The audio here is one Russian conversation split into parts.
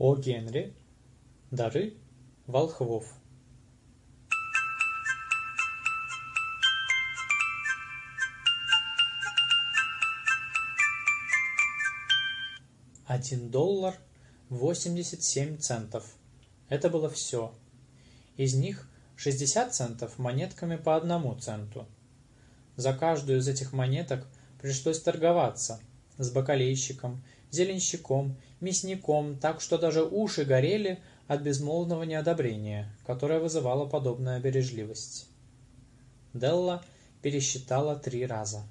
О. Генри. Дары волхвов. Один доллар восемьдесят семь центов. Это было все. Из них шестьдесят центов монетками по одному центу. За каждую из этих монеток пришлось торговаться с бакалейщиком, зеленщиком, мясником, так что даже уши горели от безмолвного неодобрения, которое вызывало подобная бережливость. Делла пересчитала три раза.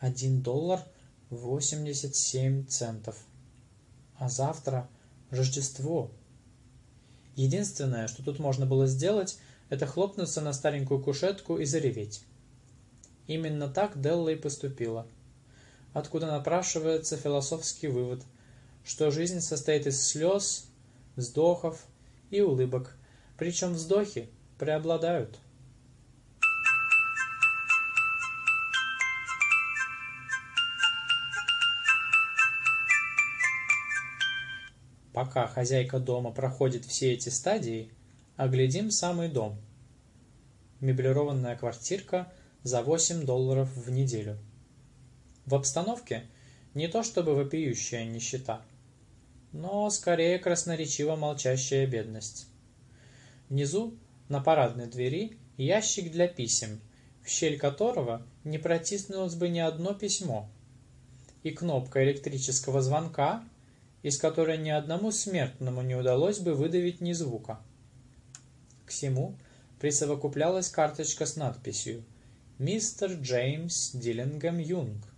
Один доллар восемьдесят семь центов. А завтра Рождество. Единственное, что тут можно было сделать, это хлопнуться на старенькую кушетку и зареветь. Именно так Делла и поступила. Откуда напрашивается философский вывод, что жизнь состоит из слез, вздохов и улыбок, причем вздохи преобладают. Пока хозяйка дома проходит все эти стадии, оглядим самый дом. Меблированная квартирка за 8 долларов в неделю. В обстановке не то чтобы вопиющая нищета, но скорее красноречиво молчащая бедность. Внизу, на парадной двери, ящик для писем, в щель которого не протиснулось бы ни одно письмо, и кнопка электрического звонка, из которой ни одному смертному не удалось бы выдавить ни звука. К всему присовокуплялась карточка с надписью «Мистер Джеймс Диллингем Юнг».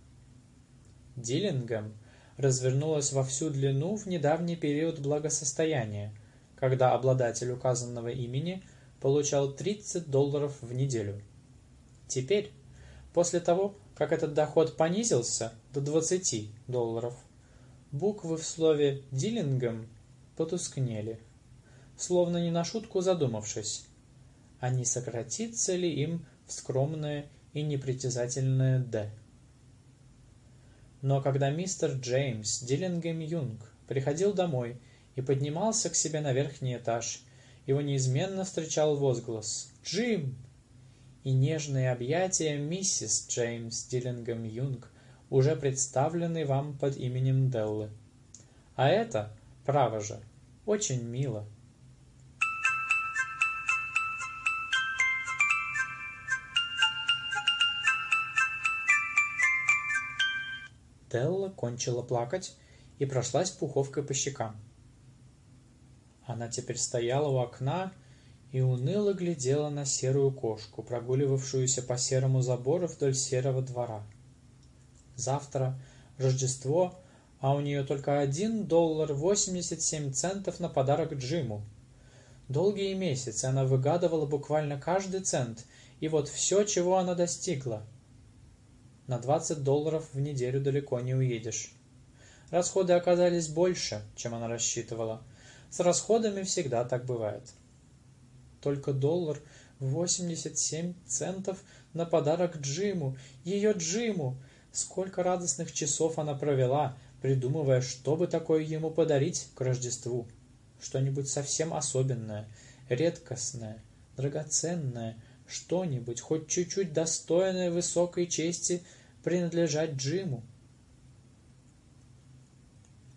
Диллингем развернулась во всю длину в недавний период благосостояния, когда обладатель указанного имени получал 30 долларов в неделю. Теперь, после того, как этот доход понизился до 20 долларов, Буквы в слове «Диллингем» потускнели, словно не на шутку задумавшись, а не сократится ли им в скромное и непритязательное «Д». Но когда мистер Джеймс Диллингем Юнг приходил домой и поднимался к себе на верхний этаж, его неизменно встречал возглас «Джим!» и нежные объятия миссис Джеймс Диллингем Юнг уже представленный вам под именем Деллы. А это, право же, очень мило. Делла кончила плакать и прошлась пуховкой по щекам. Она теперь стояла у окна и уныло глядела на серую кошку, прогуливавшуюся по серому забору вдоль серого двора. Завтра Рождество, а у нее только один доллар восемьдесят семь центов на подарок Джиму. Долгие месяцы она выгадывала буквально каждый цент, и вот все, чего она достигла. На двадцать долларов в неделю далеко не уедешь. Расходы оказались больше, чем она рассчитывала. С расходами всегда так бывает. Только доллар восемьдесят семь центов на подарок Джиму, ее Джиму, Сколько радостных часов она провела, придумывая, что бы такое ему подарить к Рождеству. Что-нибудь совсем особенное, редкостное, драгоценное, что-нибудь, хоть чуть-чуть достойное высокой чести принадлежать Джиму.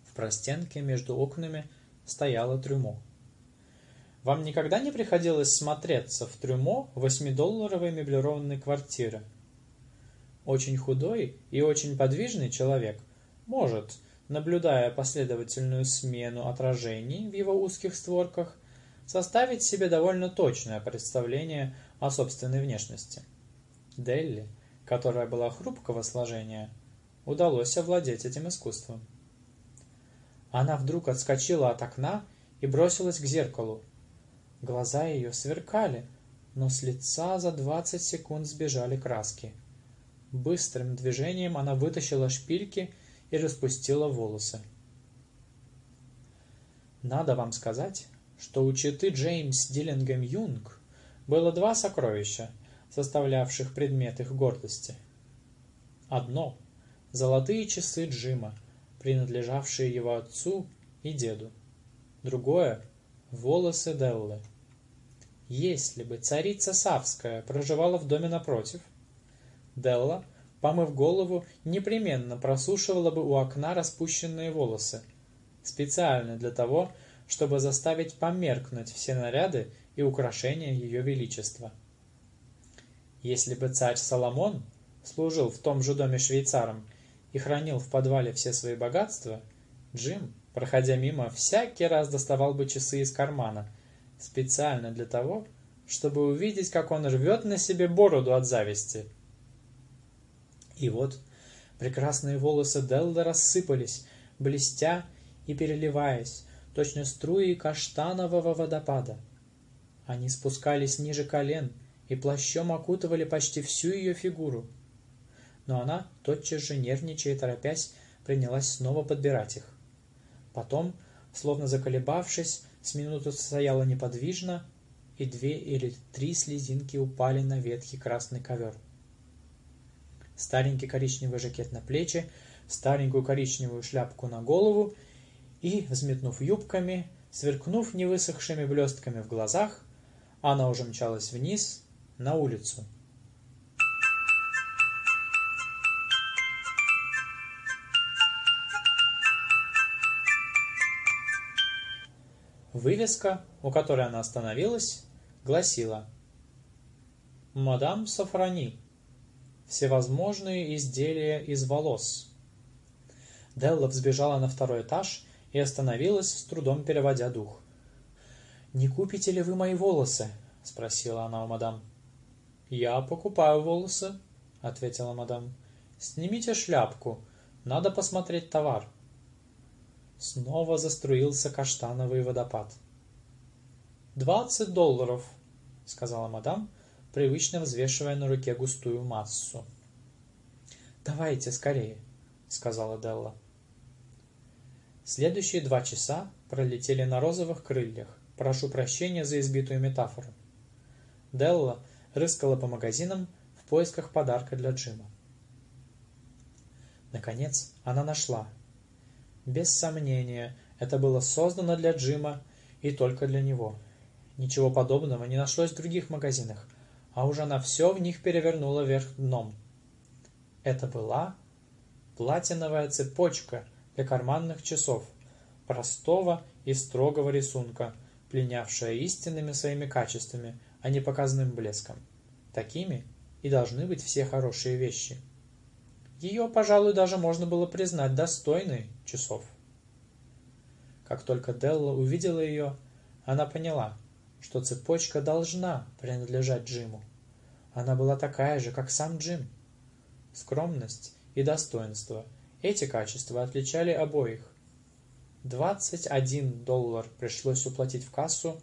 В простенке между окнами стояло трюмо. Вам никогда не приходилось смотреться в трюмо восьмидолларовой меблированной квартиры? Очень худой и очень подвижный человек может, наблюдая последовательную смену отражений в его узких створках, составить себе довольно точное представление о собственной внешности. Делли, которая была хрупкого сложения, удалось овладеть этим искусством. Она вдруг отскочила от окна и бросилась к зеркалу. Глаза ее сверкали, но с лица за двадцать секунд сбежали краски. Быстрым движением она вытащила шпильки и распустила волосы. Надо вам сказать, что у читы Джеймс Диллингем Юнг было два сокровища, составлявших предмет их гордости. Одно – золотые часы Джима, принадлежавшие его отцу и деду. другое – волосы Деллы. Если бы царица Савская проживала в доме напротив, Делла, помыв голову, непременно просушивала бы у окна распущенные волосы, специально для того, чтобы заставить померкнуть все наряды и украшения ее величества. Если бы царь Соломон служил в том же доме швейцаром и хранил в подвале все свои богатства, Джим, проходя мимо, всякий раз доставал бы часы из кармана – специально для того, чтобы увидеть, как он рвет на себе бороду от зависти. И вот прекрасные волосы Делда рассыпались, блестя и переливаясь, точно струи каштанового водопада. Они спускались ниже колен и плащом окутывали почти всю ее фигуру. Но она, тотчас же нервничая и торопясь, принялась снова подбирать их. Потом, словно заколебавшись, с минуту стояла неподвижно, и две или три слезинки упали на ветхий красный ковер. Старенький коричневый жакет на плечи, старенькую коричневую шляпку на голову и, взметнув юбками, сверкнув невысохшими блестками в глазах, она уже мчалась вниз на улицу. Вывеска, у которой она остановилась, гласила «Мадам Сафрани. Всевозможные изделия из волос». Делла взбежала на второй этаж и остановилась, с трудом переводя дух. «Не купите ли вы мои волосы?» — спросила она у мадам. «Я покупаю волосы», — ответила мадам. «Снимите шляпку, надо посмотреть товар». Снова заструился каштановый водопад. «Двадцать долларов», — сказала мадам, привычно взвешивая на руке густую массу. «Давайте скорее», — сказала Делла. Следующие два часа пролетели на розовых крыльях. Прошу прощения за избитую метафору. Делла рыскала по магазинам в поисках подарка для Джима. Наконец она нашла без сомнения, это было создано для Джима и только для него. Ничего подобного не нашлось в других магазинах, а уже она все в них перевернула вверх дном. Это была платиновая цепочка для карманных часов, простого и строгого рисунка, пленявшая истинными своими качествами, а не показанным блеском. Такими и должны быть все хорошие вещи – ее, пожалуй, даже можно было признать достойной часов. Как только Делла увидела ее, она поняла, что цепочка должна принадлежать Джиму. Она была такая же, как сам Джим. Скромность и достоинство – эти качества отличали обоих. 21 доллар пришлось уплатить в кассу,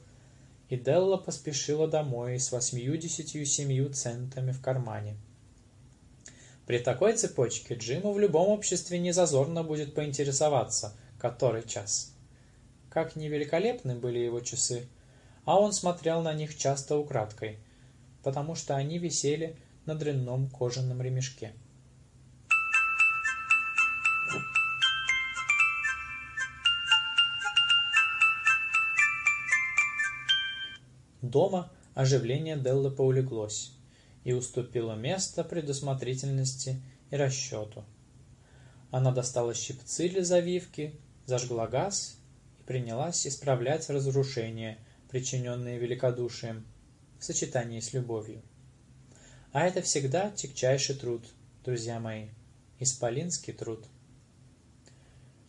и Делла поспешила домой с 87 центами в кармане. При такой цепочке Джиму в любом обществе не зазорно будет поинтересоваться, который час. Как невеликолепны были его часы, а он смотрел на них часто украдкой, потому что они висели на дрянном кожаном ремешке. Дома оживление Деллы поулеглось и уступила место предусмотрительности и расчету. Она достала щипцы для завивки, зажгла газ и принялась исправлять разрушения, причиненные великодушием, в сочетании с любовью. А это всегда тягчайший труд, друзья мои, исполинский труд.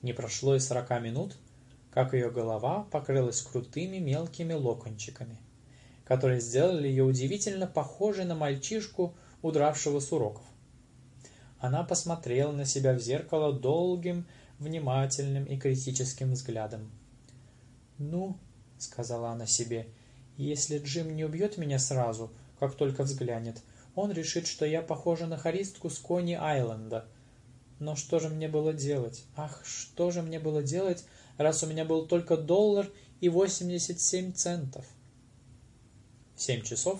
Не прошло и сорока минут, как ее голова покрылась крутыми мелкими локончиками которые сделали ее удивительно похожей на мальчишку, удравшего с уроков. Она посмотрела на себя в зеркало долгим, внимательным и критическим взглядом. «Ну», — сказала она себе, — «если Джим не убьет меня сразу, как только взглянет, он решит, что я похожа на хористку с Кони-Айленда. Но что же мне было делать? Ах, что же мне было делать, раз у меня был только доллар и восемьдесят семь центов?» В семь часов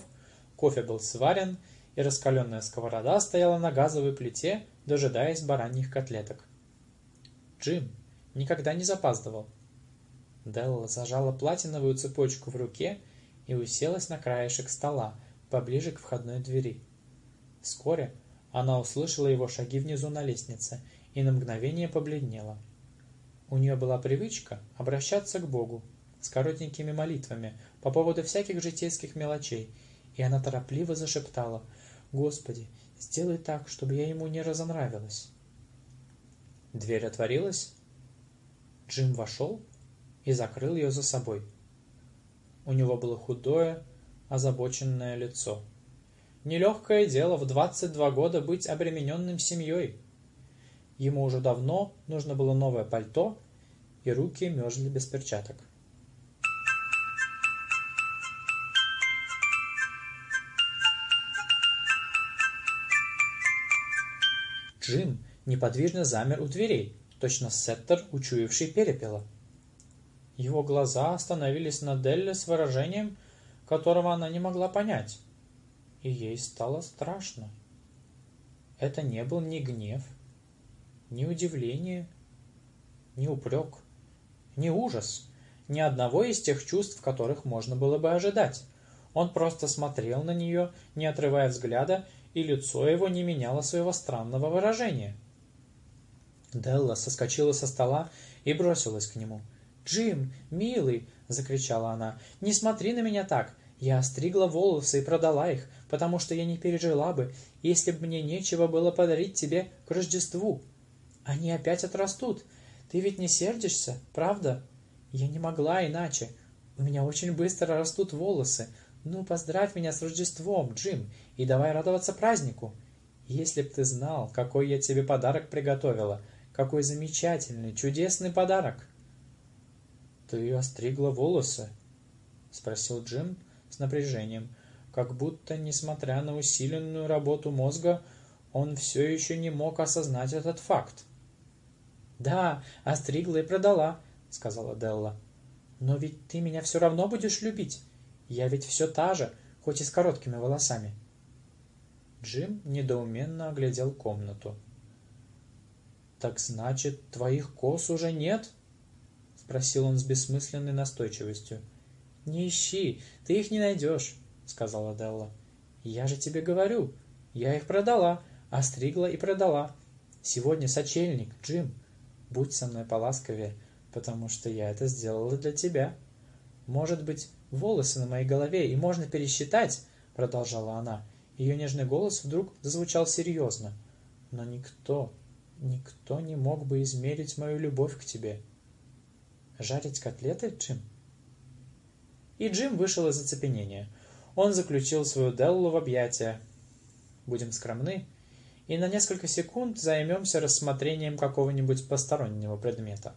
кофе был сварен, и раскаленная сковорода стояла на газовой плите, дожидаясь бараньих котлеток. Джим никогда не запаздывал. Делла зажала платиновую цепочку в руке и уселась на краешек стола, поближе к входной двери. Вскоре она услышала его шаги внизу на лестнице и на мгновение побледнела. У нее была привычка обращаться к Богу с коротенькими молитвами по поводу всяких житейских мелочей, и она торопливо зашептала «Господи, сделай так, чтобы я ему не разонравилась». Дверь отворилась, Джим вошел и закрыл ее за собой. У него было худое, озабоченное лицо. Нелегкое дело в 22 года быть обремененным семьей. Ему уже давно нужно было новое пальто, и руки мерзли без перчаток. Джим неподвижно замер у дверей, точно сеттер, учуявший перепела. Его глаза остановились на Делле с выражением, которого она не могла понять. И ей стало страшно. Это не был ни гнев, ни удивление, ни упрек, ни ужас, ни одного из тех чувств, которых можно было бы ожидать. Он просто смотрел на нее, не отрывая взгляда, и лицо его не меняло своего странного выражения. Делла соскочила со стола и бросилась к нему – «Джим, милый!» – закричала она. «Не смотри на меня так! Я остригла волосы и продала их, потому что я не пережила бы, если бы мне нечего было подарить тебе к Рождеству. Они опять отрастут. Ты ведь не сердишься, правда? Я не могла иначе. У меня очень быстро растут волосы. Ну, поздравь меня с Рождеством, Джим, и давай радоваться празднику. Если б ты знал, какой я тебе подарок приготовила, какой замечательный, чудесный подарок!» «Ты остригла волосы?» — спросил Джим с напряжением, как будто, несмотря на усиленную работу мозга, он все еще не мог осознать этот факт. «Да, остригла и продала», — сказала Делла. «Но ведь ты меня все равно будешь любить. Я ведь все та же, хоть и с короткими волосами». Джим недоуменно оглядел комнату. «Так значит, твоих кос уже нет?» спросил он с бессмысленной настойчивостью. «Не ищи, ты их не найдешь», — сказала Делла. «Я же тебе говорю, я их продала, остригла и продала. Сегодня сочельник, Джим. Будь со мной поласковее, потому что я это сделала для тебя. Может быть, волосы на моей голове и можно пересчитать, — продолжала она. Ее нежный голос вдруг зазвучал серьезно. Но никто, никто не мог бы измерить мою любовь к тебе. Жарить котлеты, Джим? И Джим вышел из оцепенения. Он заключил свою Деллу в объятия. Будем скромны и на несколько секунд займемся рассмотрением какого-нибудь постороннего предмета.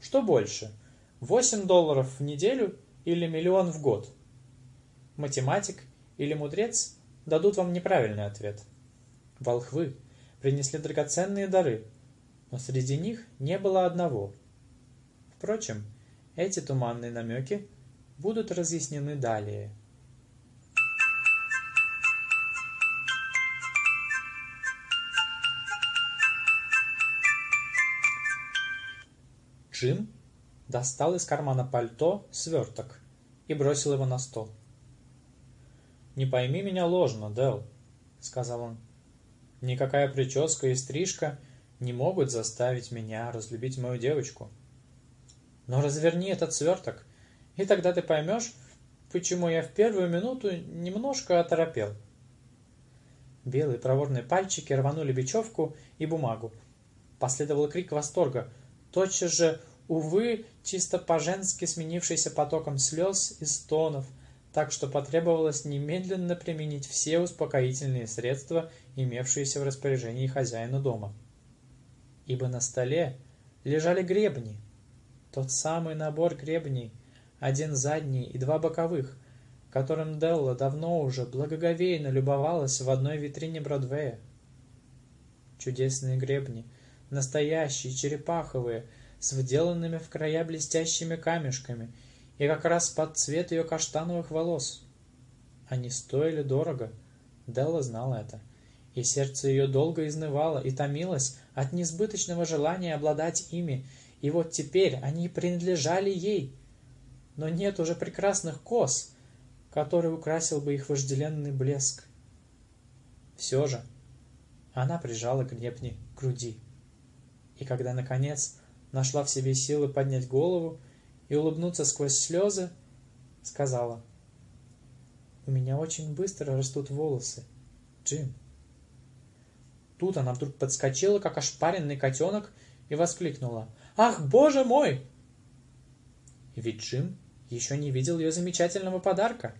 Что больше, 8 долларов в неделю или миллион в год? Математик или мудрец дадут вам неправильный ответ. Волхвы принесли драгоценные дары, но среди них не было одного, Впрочем, эти туманные намеки будут разъяснены далее. Джим достал из кармана пальто сверток и бросил его на стол. «Не пойми меня ложно, Дел», — сказал он. «Никакая прическа и стрижка не могут заставить меня разлюбить мою девочку. Но разверни этот сверток, и тогда ты поймешь, почему я в первую минуту немножко оторопел. Белые проворные пальчики рванули бечевку и бумагу. Последовал крик восторга. Тотчас же, увы, чисто по-женски сменившийся потоком слез и стонов, так что потребовалось немедленно применить все успокоительные средства, имевшиеся в распоряжении хозяина дома. Ибо на столе лежали гребни, тот самый набор гребней, один задний и два боковых, которым Делла давно уже благоговейно любовалась в одной витрине Бродвея. Чудесные гребни, настоящие, черепаховые, с вделанными в края блестящими камешками и как раз под цвет ее каштановых волос. Они стоили дорого, Делла знала это, и сердце ее долго изнывало и томилось от несбыточного желания обладать ими И вот теперь они принадлежали ей. Но нет уже прекрасных кос, который украсил бы их вожделенный блеск. Все же она прижала гребни к груди. И когда, наконец, нашла в себе силы поднять голову и улыбнуться сквозь слезы, сказала, «У меня очень быстро растут волосы, Джим». Тут она вдруг подскочила, как ошпаренный котенок, и воскликнула, «Ах, боже мой!» Ведь Джим еще не видел ее замечательного подарка.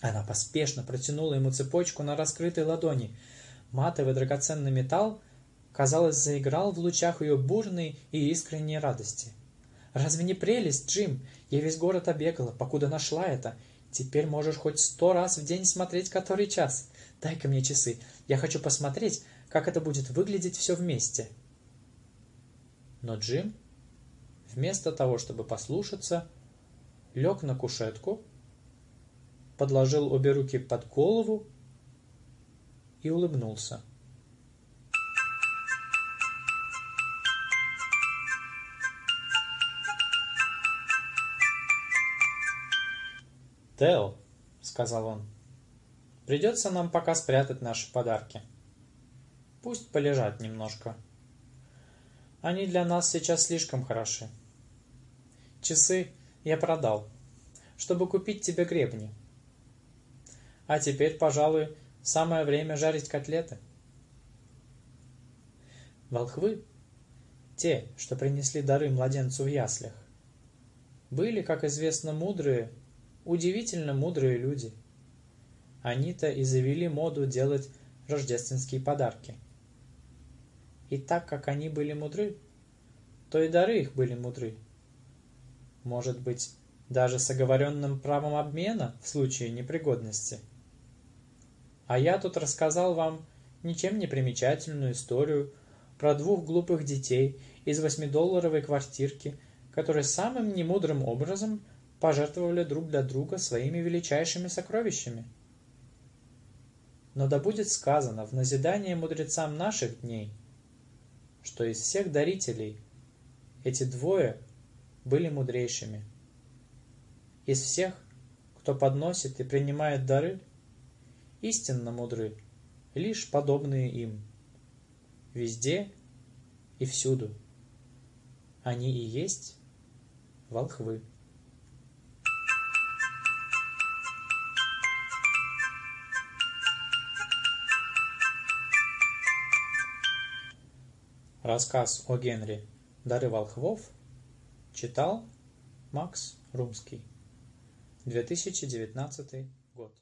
Она поспешно протянула ему цепочку на раскрытой ладони. Матовый драгоценный металл, казалось, заиграл в лучах ее бурной и искренней радости. «Разве не прелесть, Джим? Я весь город обегала, покуда нашла это. Теперь можешь хоть сто раз в день смотреть который час. Дай-ка мне часы. Я хочу посмотреть, как это будет выглядеть все вместе». Но Джим, вместо того, чтобы послушаться, лег на кушетку, подложил обе руки под голову и улыбнулся. «Тео», — сказал он, — «придется нам пока спрятать наши подарки. Пусть полежат немножко. Они для нас сейчас слишком хороши. Часы я продал, чтобы купить тебе гребни. А теперь, пожалуй, самое время жарить котлеты. Волхвы, те, что принесли дары младенцу в яслях, были, как известно, мудрые, удивительно мудрые люди. Они-то и завели моду делать рождественские подарки. И так как они были мудры, то и дары их были мудры. Может быть, даже с оговоренным правом обмена в случае непригодности. А я тут рассказал вам ничем не примечательную историю про двух глупых детей из восьмидолларовой квартирки, которые самым немудрым образом пожертвовали друг для друга своими величайшими сокровищами. Но да будет сказано в назидание мудрецам наших дней, что из всех дарителей эти двое были мудрейшими. Из всех, кто подносит и принимает дары, истинно мудры лишь подобные им. Везде и всюду. Они и есть волхвы. Рассказ о Генри «Дары волхвов» читал Макс Румский. 2019 год.